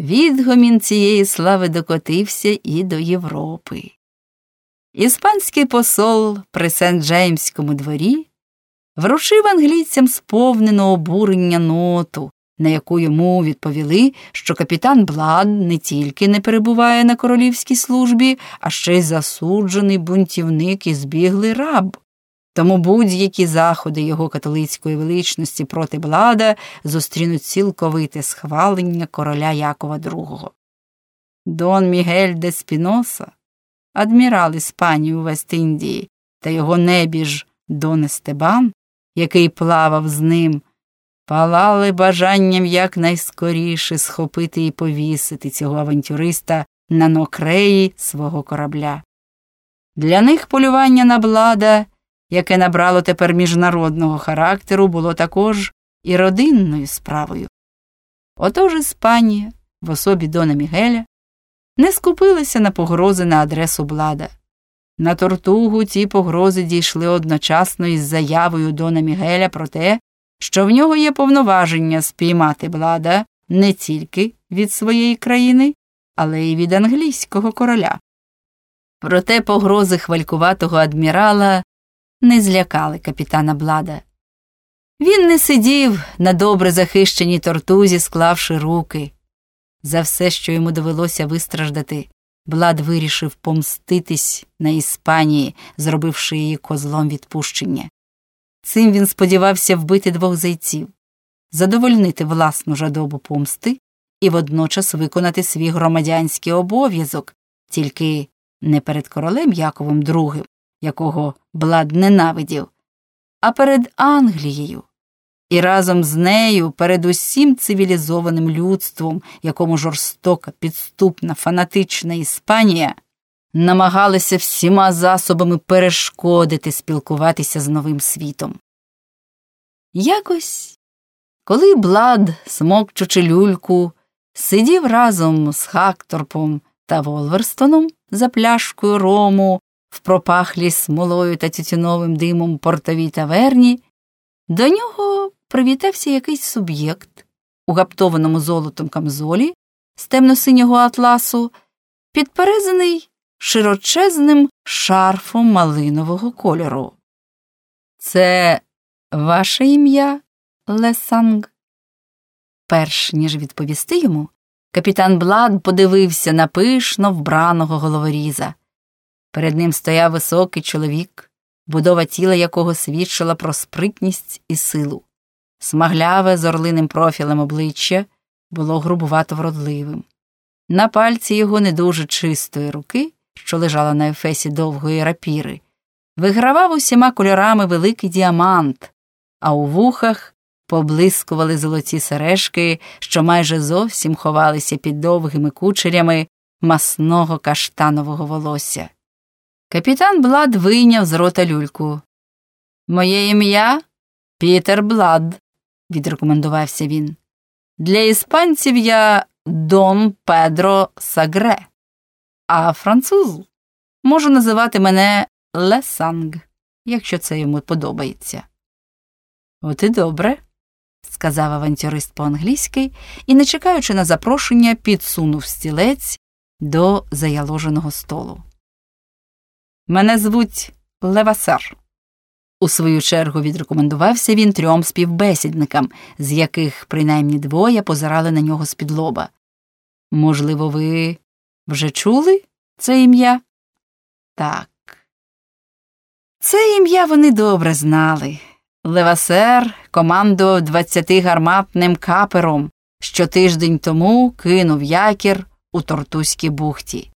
Відгомін цієї слави докотився і до Європи. Іспанський посол при Сент-Джеймському дворі вручив англійцям сповнену обурення ноту, на яку йому відповіли, що капітан Блад не тільки не перебуває на королівській службі, а ще й засуджений бунтівник і збіглий раб. Тому будь-які заходи його католицької величності проти блада зустрінуть цілковите схвалення короля Якова II. Дон Мігель де Спіноса, адмірал Іспанії у Вест-Індії та його небіж Дон Естебан, який плавав з ним, палали бажанням якнайскоріше схопити і повісити цього авантюриста на нокреї свого корабля. Для них полювання на блада яке набрало тепер міжнародного характеру, було також і родинною справою. Отож Іспанія, в особі Дона Мігеля, не скупилася на погрози на адресу блада. На тортугу ці погрози дійшли одночасно із заявою Дона Мігеля про те, що в нього є повноваження спіймати блада не тільки від своєї країни, але й від англійського короля. Проте погрози хвалькуватого адмірала не злякали капітана Блада. Він не сидів на добре захищеній тортузі, склавши руки. За все, що йому довелося вистраждати, Блад вирішив помститись на Іспанії, зробивши її козлом відпущення. Цим він сподівався вбити двох зайців, задовольнити власну жадобу помсти і водночас виконати свій громадянський обов'язок, тільки не перед королем Яковом II, якого Блад ненавидів, а перед Англією, і разом з нею перед усім цивілізованим людством, якому жорстока, підступна, фанатична Іспанія намагалася всіма засобами перешкодити спілкуватися з новим світом. Якось, коли Блад, смокчучи люльку, сидів разом з Хакторпом та Волверстоном за пляшкою рому в пропахлій смолою та тютюновим димом портовій таверні, до нього привітався якийсь суб'єкт у гаптованому золотом камзолі з темно-синього атласу, підперезаний широчезним шарфом малинового кольору. Це ваше ім'я, Лесанг? Перш ніж відповісти йому, капітан Блад подивився на пишно вбраного головоріза. Перед ним стояв високий чоловік, будова тіла якого свідчила про спритність і силу. Смагляве з орлиним профілем обличчя було грубувато вродливим. На пальці його не дуже чистої руки, що лежала на ефесі довгої рапіри, вигравав усіма кольорами великий діамант, а у вухах поблискували золоті сережки, що майже зовсім ховалися під довгими кучерями масного каштанового волосся. Капітан Блад вийняв з рота люльку. Моє ім'я Пітер Блад, відрекомендувався він. Для іспанців я Дон Педро Сагре, а француз можу називати мене Лесанг, якщо це йому подобається. От і добре, сказав авантюрист по-англійськи і, не чекаючи на запрошення, підсунув стілець до заяложеного столу. Мене звуть Левасар. У свою чергу відрекомендувався він трьом співбесідникам, з яких принаймні двоє позирали на нього з-під лоба. Можливо, ви вже чули це ім'я? Так. Це ім'я вони добре знали. Левасер командував двадцятигарматним капером, що тиждень тому кинув якір у Тортузькій бухті.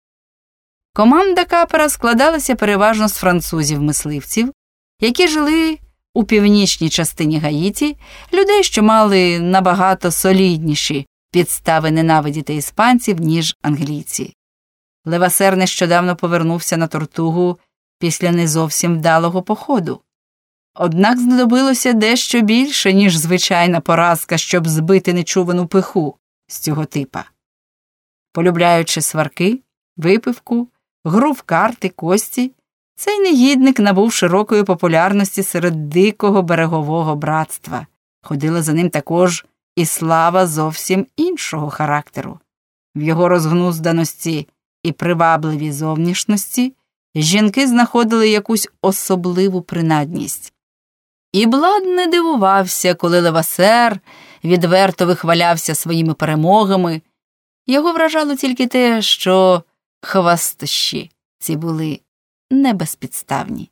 Команда капера складалася переважно з французів-мисливців, які жили у північній частині Гаїті, людей, що мали набагато солідніші підстави ненавидіти іспанців, ніж англійці. Левасер нещодавно повернувся на тортугу після не зовсім вдалого походу. Однак знадобилося дещо більше, ніж звичайна поразка, щоб збити нечувану пиху з цього типа. Полюбляючи сварки, випивку, гру в карти, кості, цей негідник набув широкої популярності серед дикого берегового братства. Ходила за ним також і слава зовсім іншого характеру. В його розгнузданості і привабливій зовнішності жінки знаходили якусь особливу принадність. І Блад не дивувався, коли Левасер відверто вихвалявся своїми перемогами. Його вражало тільки те, що хвастощі ці були небезпідставні.